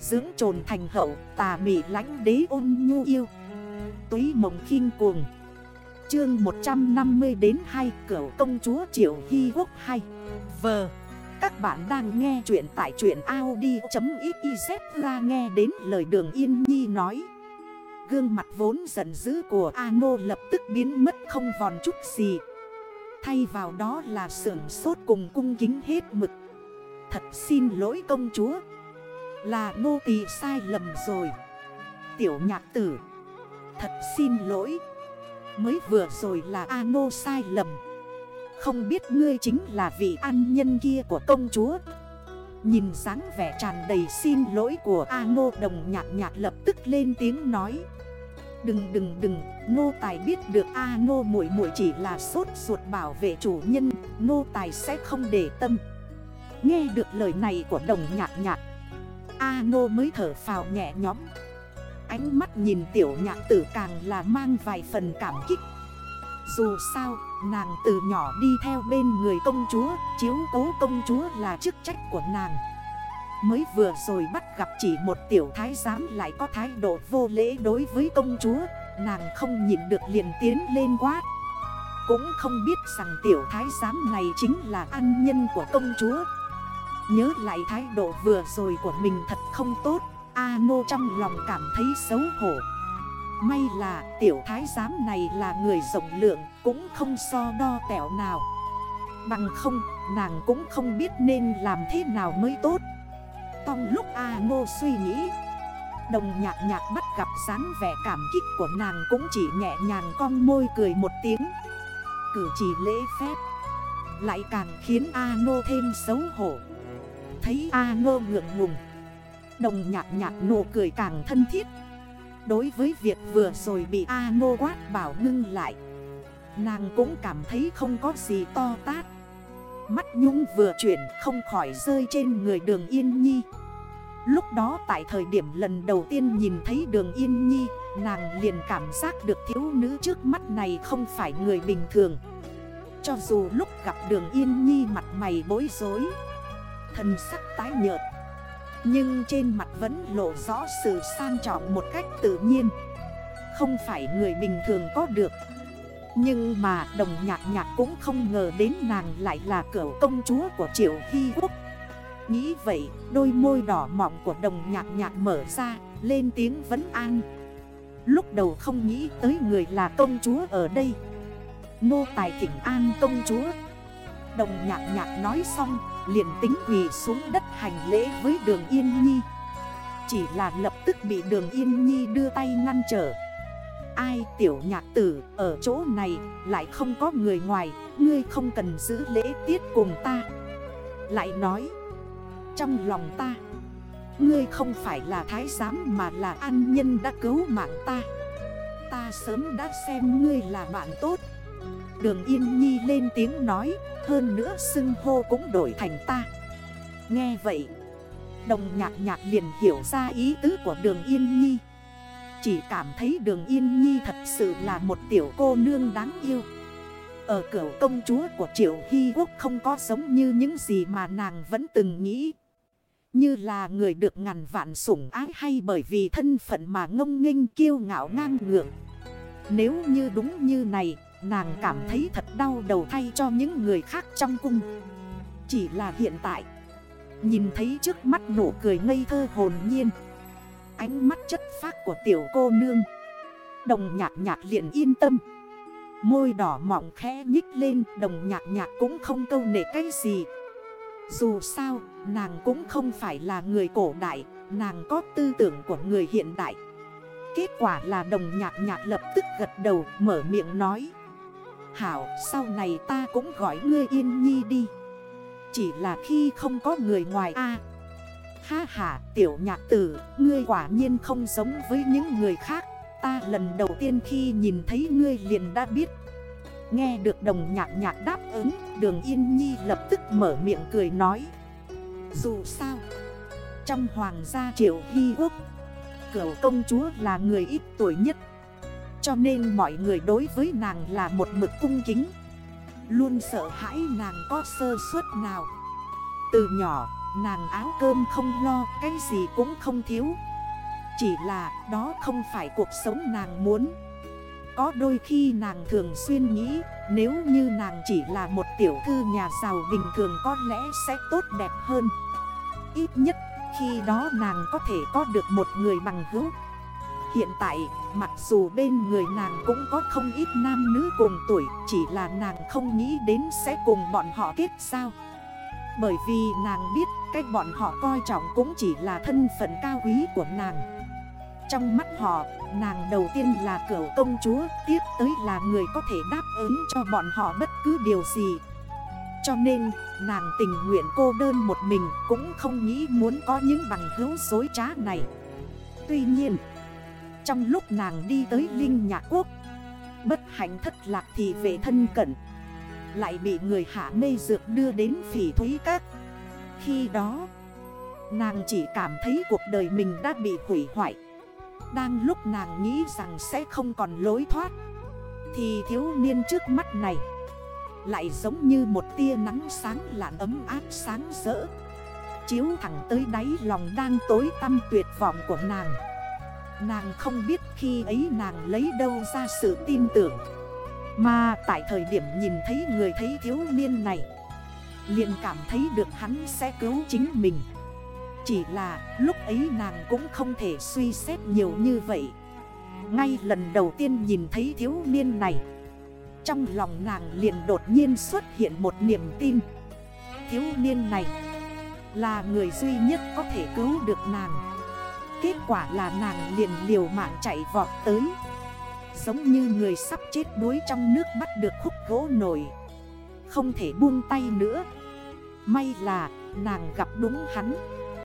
Dưỡng trồn thành hậu, tà mị lánh đế ôn nhu yêu. Túy mộng khinh cuồng. Chương 150 đến 2 Cửu công chúa Triệu Hy Quốc 2 Vờ Các bạn đang nghe chuyện tại chuyện Audi.xyz ra nghe đến lời đường Yên Nhi nói. Gương mặt vốn giận dữ của Ano lập tức biến mất không vòn chút gì. Thay vào đó là sưởng sốt cùng cung kính hết mực. Thật xin lỗi công chúa. Là nô tỳ sai lầm rồi. Tiểu nhạc tử Thật xin lỗi. Mới vừa rồi là Ano sai lầm. Không biết ngươi chính là vị an nhân kia của công chúa. Nhìn dáng vẻ tràn đầy xin lỗi của Ano đồng nhạc nhạc lập tức lên tiếng nói. Đừng đừng đừng, nô tài biết được A nô muội muội chỉ là sốt ruột bảo vệ chủ nhân, nô tài sẽ không để tâm. Nghe được lời này của đồng nhạc nhạc, A Ngô mới thở phào nhẹ nhõm. Ánh mắt nhìn tiểu nhạc tử càng là mang vài phần cảm kích. Dù sao, nàng từ nhỏ đi theo bên người công chúa, chiếu cố công chúa là chức trách của nàng. Mới vừa rồi bắt gặp chỉ một tiểu thái giám lại có thái độ vô lễ đối với công chúa Nàng không nhìn được liền tiến lên quát Cũng không biết rằng tiểu thái giám này chính là an nhân của công chúa Nhớ lại thái độ vừa rồi của mình thật không tốt. A nô trong lòng cảm thấy xấu hổ. May là tiểu thái giám này là người rộng lượng, Cũng không so đo tẻo nào. Bằng không, nàng cũng không biết nên làm thế nào mới tốt. Trong lúc A Ngô suy nghĩ, Đồng nhạc nhạc bắt gặp dáng vẻ cảm kích của nàng cũng chỉ nhẹ nhàng cong môi cười một tiếng. Cử chỉ lễ phép, Lại càng khiến A Nô thêm xấu hổ. Thấy A ngô ngượng ngùng. Đồng nhạc nhạc nụ cười càng thân thiết. Đối với việc vừa rồi bị A ngô quát bảo ngưng lại, Nàng cũng cảm thấy không có gì to tát. Mắt nhung vừa chuyển không khỏi rơi trên người đường Yên Nhi. Lúc đó tại thời điểm lần đầu tiên nhìn thấy đường Yên Nhi, Nàng liền cảm giác được thiếu nữ trước mắt này không phải người bình thường. Cho dù lúc gặp đường Yên Nhi mặt mày bối rối Thần sắc tái nhợt. Nhưng trên mặt vẫn lộ rõ sự sang trọng một cách tự nhiên. Không phải người bình thường có được. Nhưng mà đồng nhạc nhạc cũng không ngờ đến nàng lại là cửu công chúa của Triệu Hy Quốc. Nghĩ vậy, đôi môi đỏ mọng của đồng nhạc nhạc mở ra, Lên tiếng vấn an. Lúc đầu không nghĩ tới người là công chúa ở đây. Nô tài thỉnh an công chúa. Đồng nhạc nhạc nói xong liền tính quỳ xuống đất hành lễ với đường Yên Nhi. Chỉ là lập tức bị đường Yên Nhi đưa tay ngăn trở. Ai tiểu nhạc tử, ở chỗ này lại không có người ngoài, Ngươi không cần giữ lễ tiết cùng ta. Lại nói, trong lòng ta, Ngươi không phải là thái giám mà là an nhân đã cứu mạng ta. Ta sớm đã xem ngươi là bạn tốt. Đường Yên Nhi lên tiếng nói Hơn nữa xưng hô cũng đổi thành ta. Nghe vậy Đồng nhạc nhạc liền hiểu ra ý tứ của đường Yên Nhi. Chỉ cảm thấy đường Yên Nhi thật sự là một tiểu cô nương đáng yêu. Ở cửa công chúa của Triệu Hy Quốc không có giống như những gì mà nàng vẫn từng nghĩ. Như là người được ngàn vạn sủng ái hay bởi vì thân phận mà ngông nghênh kiêu ngạo ngang ngược. Nếu như đúng như này, nàng cảm thấy thật đau đầu thay cho những người khác trong cung. Chỉ là hiện tại, nhìn thấy trước mắt nụ cười ngây thơ hồn nhiên. Ánh mắt chất phác của tiểu cô nương. Đồng nhạc nhạc liền yên tâm. Môi đỏ mọng khẽ nhích lên đồng nhạc nhạc cũng không câu nể cái gì dù sao, nàng cũng không phải là người cổ đại, nàng có tư tưởng của người hiện đại. Kết quả là đồng nhạc nhạc lập tức gật đầu mở miệng nói. Hảo, sau này ta cũng gọi ngươi yên nhi đi. Chỉ là khi không có người ngoài a Ha ha, tiểu nhạc tử, ngươi quả nhiên không giống với những người khác. Ta lần đầu tiên khi nhìn thấy ngươi liền đã biết Nghe được đồng nhạc nhạc đáp ứng Đường Yên Nhi lập tức mở miệng cười nói Dù sao Trong hoàng gia triệu hy quốc Cửu công chúa là người ít tuổi nhất cho nên mọi người đối với nàng là một mực cung kính. Luôn sợ hãi nàng có sơ suất nào. Từ nhỏ, Nàng áo cơm không lo, Cái gì cũng không thiếu. Chỉ là đó không phải cuộc sống nàng muốn. Có đôi khi nàng thường xuyên nghĩ, Nếu như nàng chỉ là một tiểu thư nhà giàu bình thường có lẽ sẽ tốt đẹp hơn. Ít nhất, khi đó nàng có thể có được một người bằng hữu. Hiện tại mặc dù bên người nàng cũng có không ít nam nữ cùng tuổi Chỉ là nàng không nghĩ đến sẽ cùng bọn họ kết sao Bởi vì nàng biết cách bọn họ coi trọng cũng chỉ là thân phận cao quý của nàng. Trong mắt họ, nàng đầu tiên là cửa công chúa Tiếp tới là người có thể đáp ứng cho bọn họ bất cứ điều gì. Cho nên, nàng tình nguyện cô đơn một mình Cũng không nghĩ muốn có những bằng hữu dối trá này. Tuy nhiên trong lúc nàng đi tới Linh Nhạc Quốc, Bất hạnh thất lạc thì về thân cận, Lại bị người hạ mê dược đưa đến phỉ thúy các. Khi đó, Nàng chỉ cảm thấy cuộc đời mình đã bị hủy hoại. Đang lúc nàng nghĩ rằng sẽ không còn lối thoát, Thì thiếu niên trước mắt này Lại giống như một tia nắng sáng lạn ấm áp sáng rỡ, Chiếu thẳng tới đáy lòng đang tối tăm tuyệt vọng của nàng. Nàng không biết khi ấy nàng lấy đâu ra sự tin tưởng. Mà tại thời điểm nhìn thấy người thấy thiếu niên này, liền cảm thấy được hắn sẽ cứu chính mình. Chỉ là lúc ấy nàng cũng không thể suy xét nhiều như vậy. Ngay lần đầu tiên nhìn thấy thiếu niên này, Trong lòng nàng liền đột nhiên xuất hiện một niềm tin. Thiếu niên này là người duy nhất có thể cứu được nàng. Kết quả là nàng liền liều mạng chạy vọt tới. Giống như người sắp chết đuối trong nước bắt được khúc gỗ nổi. Không thể buông tay nữa. May là nàng gặp đúng hắn.